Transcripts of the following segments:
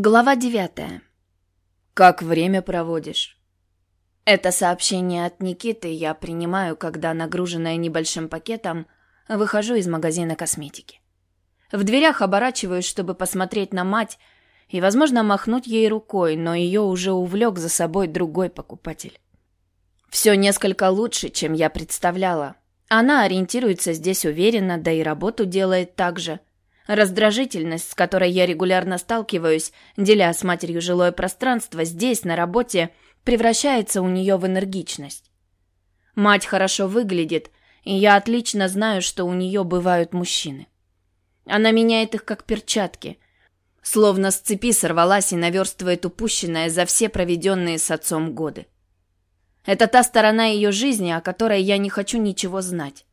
Глава девятая. Как время проводишь? Это сообщение от Никиты я принимаю, когда, нагруженная небольшим пакетом, выхожу из магазина косметики. В дверях оборачиваюсь, чтобы посмотреть на мать и, возможно, махнуть ей рукой, но ее уже увлек за собой другой покупатель. Все несколько лучше, чем я представляла. Она ориентируется здесь уверенно, да и работу делает так же – Раздражительность, с которой я регулярно сталкиваюсь, деля с матерью жилое пространство, здесь, на работе, превращается у нее в энергичность. Мать хорошо выглядит, и я отлично знаю, что у нее бывают мужчины. Она меняет их как перчатки, словно с цепи сорвалась и наверстывает упущенное за все проведенные с отцом годы. Это та сторона ее жизни, о которой я не хочу ничего знать.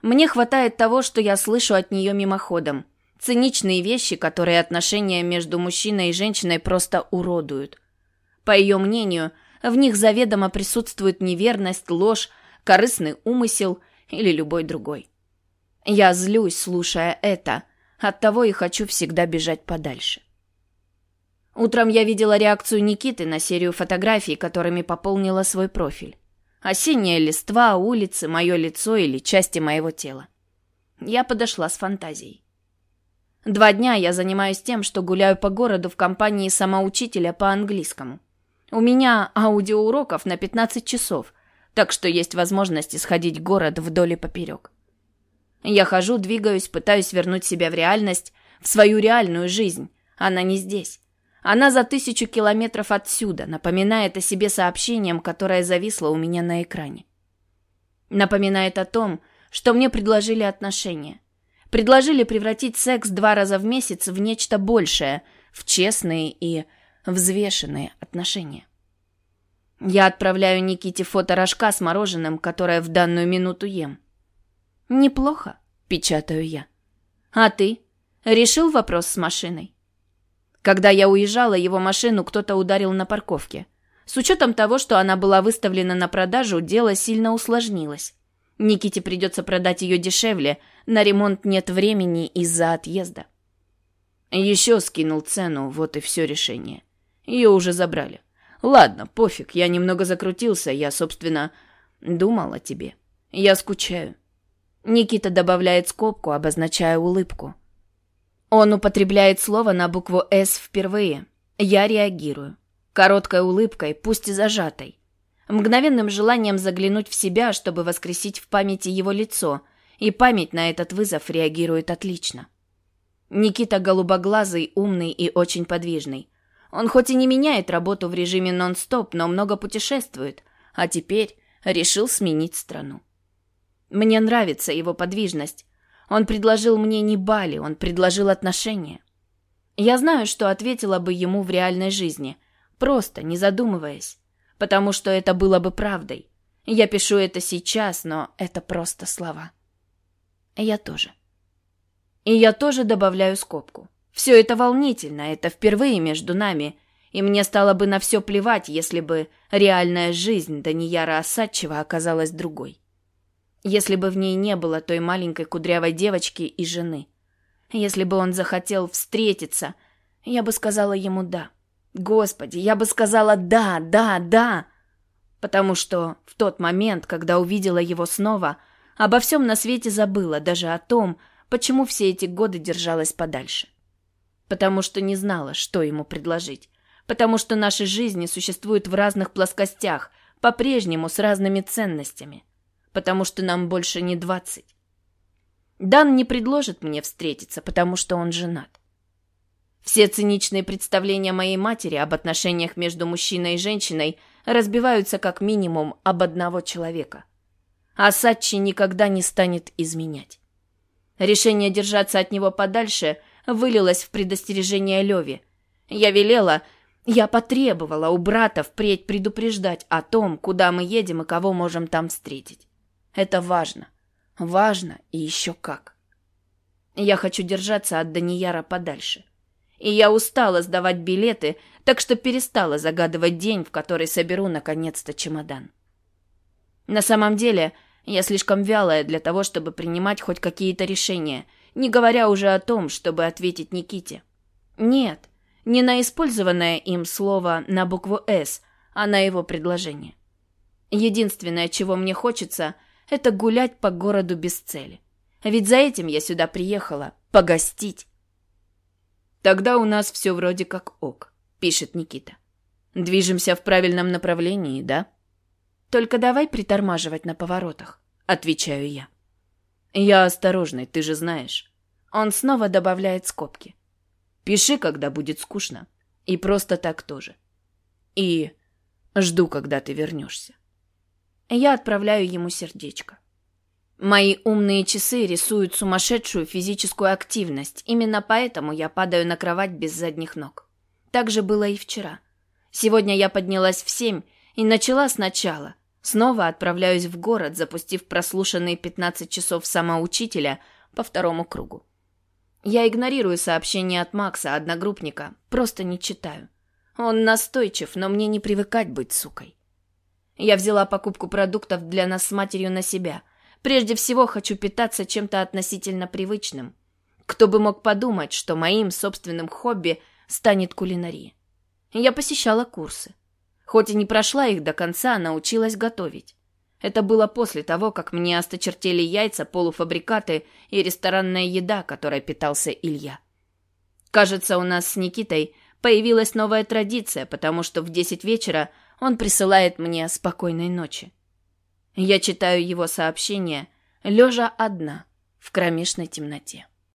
Мне хватает того, что я слышу от нее мимоходом – Циничные вещи, которые отношения между мужчиной и женщиной просто уродуют. По ее мнению, в них заведомо присутствует неверность, ложь, корыстный умысел или любой другой. Я злюсь, слушая это, оттого и хочу всегда бежать подальше. Утром я видела реакцию Никиты на серию фотографий, которыми пополнила свой профиль. Осенняя листва, улицы, мое лицо или части моего тела. Я подошла с фантазией. Два дня я занимаюсь тем, что гуляю по городу в компании самоучителя по английскому. У меня аудиоуроков на 15 часов, так что есть возможность сходить в город вдоль и поперек. Я хожу, двигаюсь, пытаюсь вернуть себя в реальность, в свою реальную жизнь. Она не здесь. Она за тысячу километров отсюда, напоминает о себе сообщением, которое зависло у меня на экране. Напоминает о том, что мне предложили отношения – Предложили превратить секс два раза в месяц в нечто большее, в честные и взвешенные отношения. Я отправляю Никите фото рожка с мороженым, которое в данную минуту ем. «Неплохо», — печатаю я. «А ты? Решил вопрос с машиной?» Когда я уезжала, его машину кто-то ударил на парковке. С учетом того, что она была выставлена на продажу, дело сильно усложнилось. Никите придется продать ее дешевле, на ремонт нет времени из-за отъезда. Еще скинул цену, вот и все решение. Ее уже забрали. Ладно, пофиг, я немного закрутился, я, собственно, думал о тебе. Я скучаю. Никита добавляет скобку, обозначая улыбку. Он употребляет слово на букву «С» впервые. Я реагирую. Короткой улыбкой, пусть и зажатой мгновенным желанием заглянуть в себя, чтобы воскресить в памяти его лицо, и память на этот вызов реагирует отлично. Никита голубоглазый, умный и очень подвижный. Он хоть и не меняет работу в режиме нон-стоп, но много путешествует, а теперь решил сменить страну. Мне нравится его подвижность. Он предложил мне не Бали, он предложил отношения. Я знаю, что ответила бы ему в реальной жизни, просто, не задумываясь потому что это было бы правдой. Я пишу это сейчас, но это просто слова. Я тоже. И я тоже добавляю скобку. Все это волнительно, это впервые между нами, и мне стало бы на все плевать, если бы реальная жизнь Данияра Осадчева оказалась другой. Если бы в ней не было той маленькой кудрявой девочки и жены. Если бы он захотел встретиться, я бы сказала ему «да». Господи, я бы сказала «да, да, да», потому что в тот момент, когда увидела его снова, обо всем на свете забыла, даже о том, почему все эти годы держалась подальше. Потому что не знала, что ему предложить. Потому что наши жизни существуют в разных плоскостях, по-прежнему с разными ценностями. Потому что нам больше не двадцать. Дан не предложит мне встретиться, потому что он женат. Все циничные представления моей матери об отношениях между мужчиной и женщиной разбиваются как минимум об одного человека. А Сачи никогда не станет изменять. Решение держаться от него подальше вылилось в предостережение Леве. Я велела, я потребовала у брата впредь предупреждать о том, куда мы едем и кого можем там встретить. Это важно. Важно и еще как. Я хочу держаться от Данияра подальше и я устала сдавать билеты, так что перестала загадывать день, в который соберу наконец-то чемодан. На самом деле, я слишком вялая для того, чтобы принимать хоть какие-то решения, не говоря уже о том, чтобы ответить Никите. Нет, Не на использованное им слово на букву «С», а на его предложение. Единственное, чего мне хочется, это гулять по городу без цели. Ведь за этим я сюда приехала. Погостить. Тогда у нас все вроде как ок, пишет Никита. Движемся в правильном направлении, да? Только давай притормаживать на поворотах, отвечаю я. Я осторожный, ты же знаешь. Он снова добавляет скобки. Пиши, когда будет скучно. И просто так тоже. И жду, когда ты вернешься. Я отправляю ему сердечко. Мои умные часы рисуют сумасшедшую физическую активность. Именно поэтому я падаю на кровать без задних ног. Так же было и вчера. Сегодня я поднялась в семь и начала сначала. Снова отправляюсь в город, запустив прослушанные 15 часов самоучителя по второму кругу. Я игнорирую сообщения от Макса, одногруппника, просто не читаю. Он настойчив, но мне не привыкать быть сукой. Я взяла покупку продуктов для нас с матерью на себя – Прежде всего хочу питаться чем-то относительно привычным. Кто бы мог подумать, что моим собственным хобби станет кулинария. Я посещала курсы. Хоть и не прошла их до конца, научилась готовить. Это было после того, как мне осточертели яйца, полуфабрикаты и ресторанная еда, которой питался Илья. Кажется, у нас с Никитой появилась новая традиция, потому что в десять вечера он присылает мне спокойной ночи. Я читаю его сообщение, лежа одна в кромешной темноте.